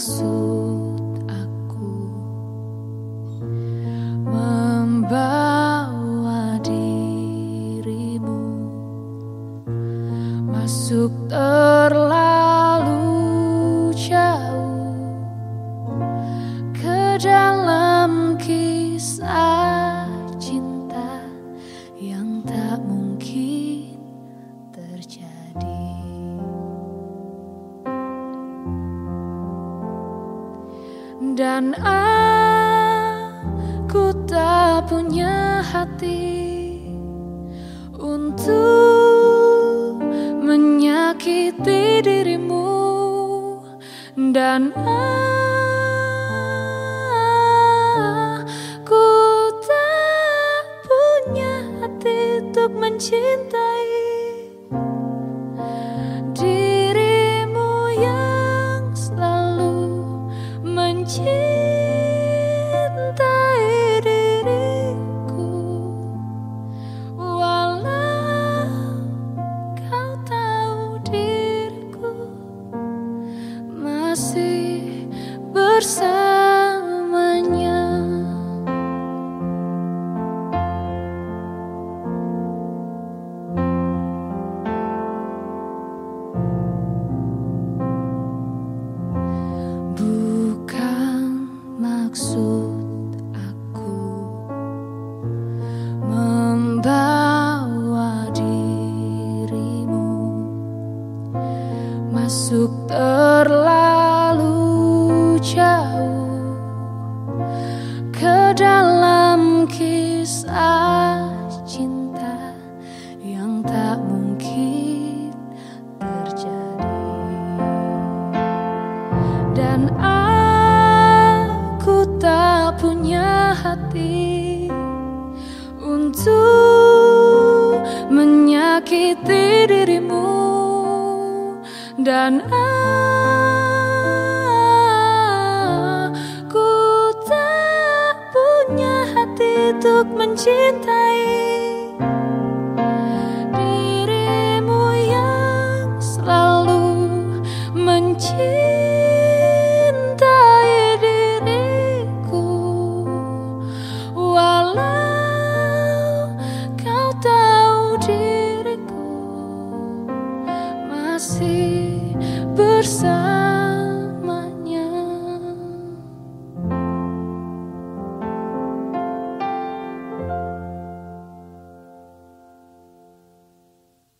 maksud aku membawa dirimu masuk terlalu Dan aku tak punya hati untuk menyakiti dirimu. Dan aku tak punya hati untuk mencintai dan aku tak punya hati untuk menyakiti dirimu. Dan aku tak punya hati untuk mencintai dirimu yang selalu mencintai masih bersama